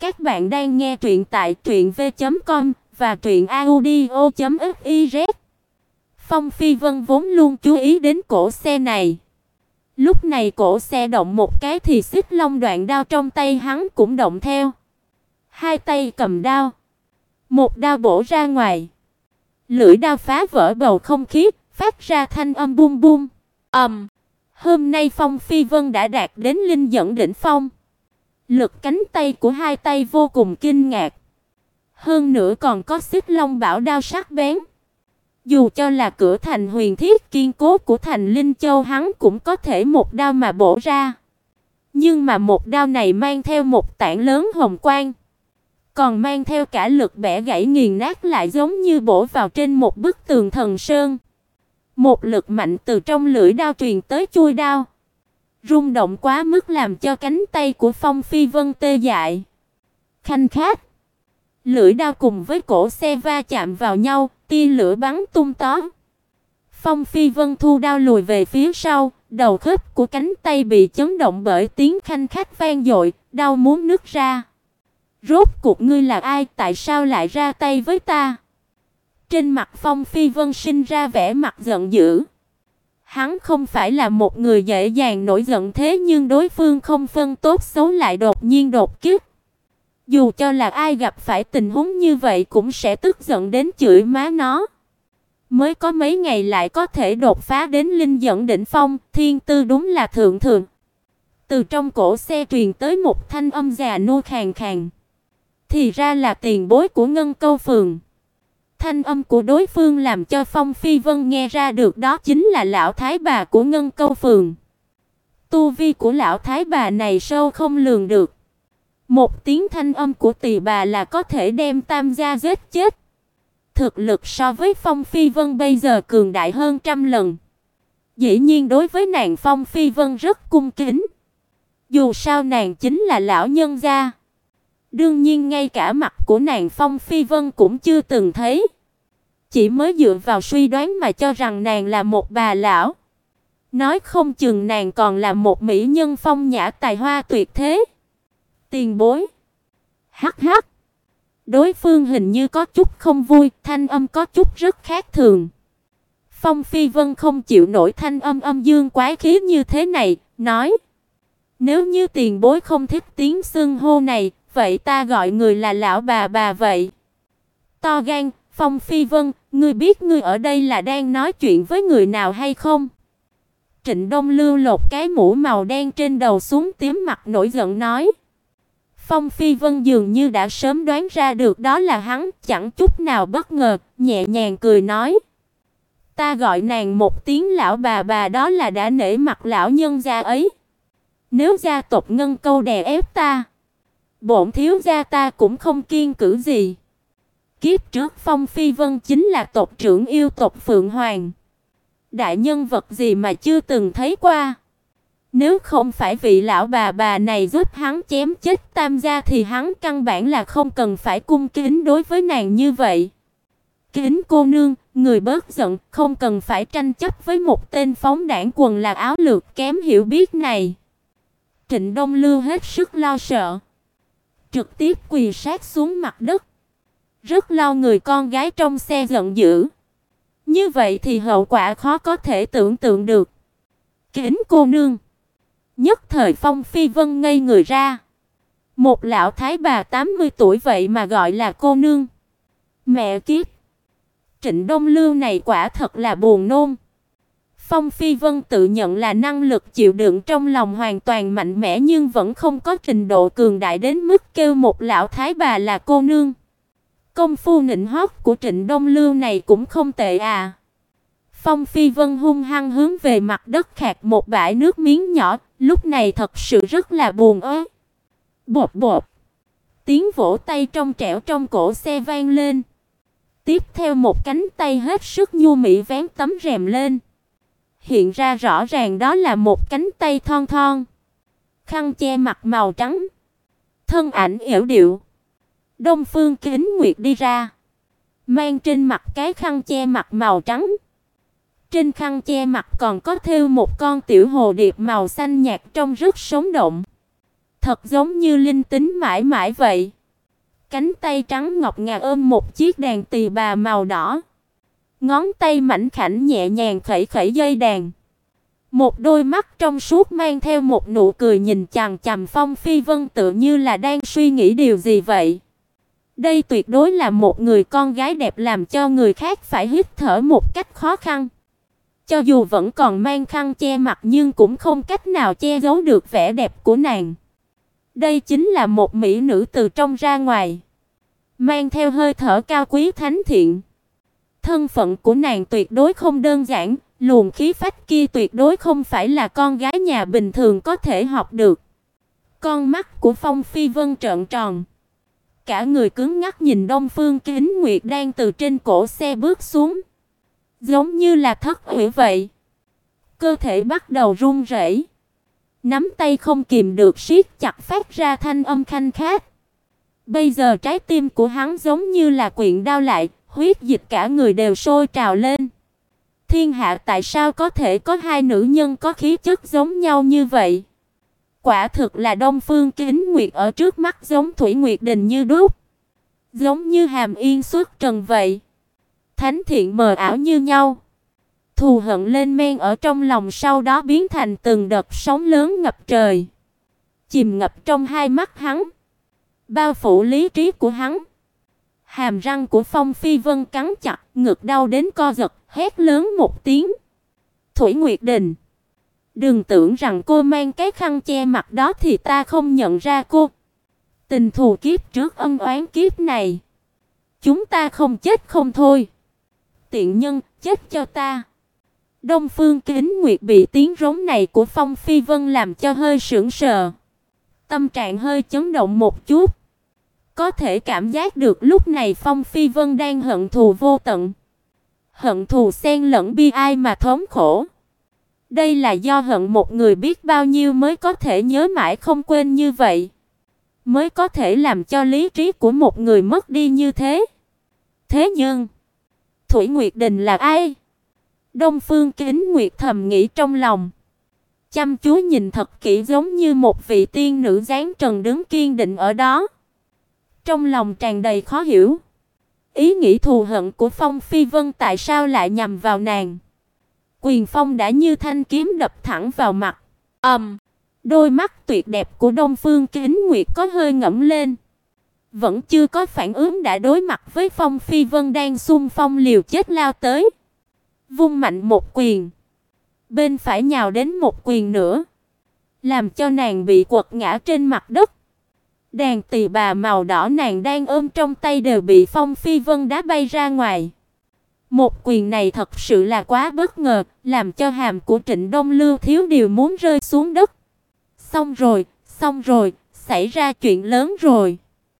Các bạn đang nghe truyện tại truyệnv.com và truyệnaudio.fiz. Phong Phi Vân vốn luôn chú ý đến cổ xe này. Lúc này cổ xe động một cái thì xích long đoạn đao trong tay hắn cũng động theo. Hai tay cầm đao, một đao bổ ra ngoài. Lưỡi đao phá vỡ bầu không khí, phát ra thanh âm bum bum. Ầm. Um, hôm nay Phong Phi Vân đã đạt đến linh dẫn đỉnh phong. Lực cánh tay của hai tay vô cùng kinh ngạc. Hơn nữa còn có xích long bảo đao sắc bén. Dù cho là cửa thành huyền thiết kiên cố của thành Linh Châu hắn cũng có thể một đao mà bổ ra. Nhưng mà một đao này mang theo một tảng lớn hồng quang, còn mang theo cả lực bẻ gãy nghiền nát lại giống như bổ vào trên một bức tường thần sơn. Một lực mạnh từ trong lưỡi đao truyền tới chui đao rung động quá mức làm cho cánh tay của Phong Phi Vân tê dại. Khanh khát. Lưỡi đao cùng với cổ xe va chạm vào nhau, tia lửa bắn tung tóe. Phong Phi Vân thu đao lùi về phía sau, đầu khớp của cánh tay bị chấn động bởi tiếng khanh khách vang dội, đau muốn nứt ra. Rốt cuộc ngươi là ai, tại sao lại ra tay với ta? Trên mặt Phong Phi Vân sinh ra vẻ mặt giận dữ. Hắn không phải là một người dễ dàng nổi giận thế nhưng đối phương không phân tốt xấu lại đột nhiên đột kích. Dù cho là ai gặp phải tình huống như vậy cũng sẽ tức giận đến chửi má nó. Mới có mấy ngày lại có thể đột phá đến linh dẫn đỉnh phong, thiên tư đúng là thượng thượng. Từ trong cổ xe truyền tới một thanh âm già nua khàn khàn. Thì ra là tiền bối của Ngân Câu phường. Thanh âm của đối phương làm cho Phong Phi Vân nghe ra được đó chính là lão thái bà của Ngân Câu phường. Tu vi của lão thái bà này sâu không lường được. Một tiếng thanh âm của tỷ bà là có thể đem Tam gia giết chết. Thực lực so với Phong Phi Vân bây giờ cường đại hơn trăm lần. Dĩ nhiên đối với nàng Phong Phi Vân rất cung kính. Dù sao nàng chính là lão nhân gia. Đương nhiên ngay cả mặt của nàng Phong Phi Vân cũng chưa từng thấy. Chỉ mới dựa vào suy đoán mà cho rằng nàng là một bà lão. Nói không chừng nàng còn là một mỹ nhân phong nhã tài hoa tuyệt thế. Tiền bối. Hắc hắc. Đối phương hình như có chút không vui, thanh âm có chút rất khác thường. Phong Phi Vân không chịu nổi thanh âm âm dương quái khí như thế này, nói: "Nếu như tiền bối không thích tiếng xưng hô này, vậy ta gọi người là lão bà bà vậy." To gan, Phong Phi Vân, ngươi biết ngươi ở đây là đang nói chuyện với người nào hay không? Trịnh Đông Lưu lột cái mũ màu đen trên đầu xuống tím mặt nổi giận nói. Phong Phi Vân dường như đã sớm đoán ra được đó là hắn, chẳng chút nào bất ngờ, nhẹ nhàng cười nói: "Ta gọi nàng một tiếng lão bà bà đó là đã nể mặt lão nhân gia ấy. Nếu gia tộc Ngân Câu đè ép ta, bổn thiếu gia ta cũng không kiên cử gì." Kiếp trước Phong Phi Vân chính là tộc trưởng yêu tộc Phượng Hoàng. Đại nhân vật gì mà chưa từng thấy qua. Nếu không phải vị lão bà bà này giúp hắn chém chết Tam gia thì hắn căn bản là không cần phải cung kính đối với nàng như vậy. Kính cô nương, người bớt giận, không cần phải tranh chấp với một tên phóng đảng quần là áo lược kém hiểu biết này. Trịnh Đông Lưu hết sức lo sợ, trực tiếp quỳ sát xuống mặt đất. Rất lo người con gái trong xe giận dữ. Như vậy thì hậu quả khó có thể tưởng tượng được. Kính cô nương. Nhất thời Phong Phi Vân ngây người ra. Một lão thái bà 80 tuổi vậy mà gọi là cô nương. Mẹ kiếp. Trịnh Đông Lưu này quả thật là buồn nôn. Phong Phi Vân tự nhận là năng lực chịu đựng trong lòng hoàn toàn mạnh mẽ nhưng vẫn không có trình độ cường đại đến mức kêu một lão thái bà là cô nương. Công phu nịnh hót của Trịnh Đông Lưu này cũng không tệ à. Phong Phi Vân hung hăng hướng về mặt đất khạc một bãi nước miếng nhỏ, lúc này thật sự rất là buồn ớ. Bột bột. Tiếng vỗ tay trong trẻo trong cổ xe vang lên. Tiếp theo một cánh tay hết sức nhu mỹ vén tấm rèm lên. Hiện ra rõ ràng đó là một cánh tay thon thon. Khăn che mặt màu trắng. Thân ảnh yểu điệu. Đông Phương Kính Nguyệt đi ra, mang trên mặt cái khăn che mặt màu trắng. Trên khăn che mặt còn có thêu một con tiểu hồ điệp màu xanh nhạt trông rất sống động. thật giống như linh tính mãi mãi vậy. Cánh tay trắng ngọc ngà ôm một chiếc đàn tỳ bà màu đỏ. Ngón tay mảnh khảnh nhẹ nhàng khẩy khẩy dây đàn. Một đôi mắt trong suốt mang theo một nụ cười nhìn chằm chằm Phong Phi Vân tựa như là đang suy nghĩ điều gì vậy. Đây tuyệt đối là một người con gái đẹp làm cho người khác phải hít thở một cách khó khăn. Cho dù vẫn còn mang khăn che mặt nhưng cũng không cách nào che giấu được vẻ đẹp của nàng. Đây chính là một mỹ nữ từ trong ra ngoài, mang theo hơi thở cao quý thánh thiện. Thân phận của nàng tuyệt đối không đơn giản, luồng khí phách kia tuyệt đối không phải là con gái nhà bình thường có thể học được. Con mắt của Phong Phi Vân trợn tròn, cả người cứng ngắc nhìn Đông Phương Kính Nguyệt đang từ trên cổ xe bước xuống, giống như là thất hủy vậy. Cơ thể bắt đầu run rẩy, nắm tay không kìm được siết chặt phát ra thanh âm khanh khát. Bây giờ trái tim của hắn giống như là quyện đau lại, huyết dịch cả người đều sôi trào lên. Thiên hạ tại sao có thể có hai nữ nhân có khí chất giống nhau như vậy? Quả thực là Đông Phương Kính Nguyệt ở trước mắt giống Thủy Nguyệt Đình như đúc, giống như Hàm Yên xuất trần vậy. Thánh thiện mờ ảo như nhau. Thù hận lên men ở trong lòng sau đó biến thành từng đợt sóng lớn ngập trời, chìm ngập trong hai mắt hắn, bao phủ lý trí của hắn. Hàm răng của Phong Phi Vân cắn chặt, ngực đau đến co giật, hét lớn một tiếng. Thủy Nguyệt Đình, đừng tưởng rằng cô mang cái khăn che mặt đó thì ta không nhận ra cô. Tình thù kiếp trước ân oán kiếp này, chúng ta không chết không thôi. Tiện nhân, chết cho ta. Đông Phương Kính Nguyệt bị tiếng rống này của Phong Phi Vân làm cho hơi sững sờ. Tâm trạng hơi chấn động một chút. Có thể cảm giác được lúc này Phong Phi Vân đang hận thù vô tận. Hận thù xen lẫn bi ai mà thống khổ. Đây là do hận một người biết bao nhiêu mới có thể nhớ mãi không quên như vậy. Mới có thể làm cho lý trí của một người mất đi như thế. Thế nhưng, Thủy Nguyệt Đình là ai? Đông Phương Kính Nguyệt thầm nghĩ trong lòng. Chăm chú nhìn thật kỹ giống như một vị tiên nữ dáng trần đứng kiên định ở đó. Trong lòng tràn đầy khó hiểu. Ý nghĩ thù hận của Phong Phi Vân tại sao lại nhằm vào nàng? Quyền Phong đã như thanh kiếm đập thẳng vào mặt. Ầm. Um, đôi mắt tuyệt đẹp của Đông Phương Kính Nguyệt có hơi ngẫm lên. Vẫn chưa có phản ứng đã đối mặt với Phong Phi Vân đang xung phong liều chết lao tới. Vung mạnh một quyền. Bên phải nhào đến một quyền nữa, làm cho nàng bị quật ngã trên mặt đất. Đàn tỳ bà màu đỏ nàng đang ôm trong tay đều bị Phong Phi Vân đá bay ra ngoài. Một quyền này thật sự là quá bất ngờ, làm cho hàm của Trịnh Đông Lưu thiếu điều muốn rơi xuống đất. Xong rồi, xong rồi, xảy ra chuyện lớn rồi.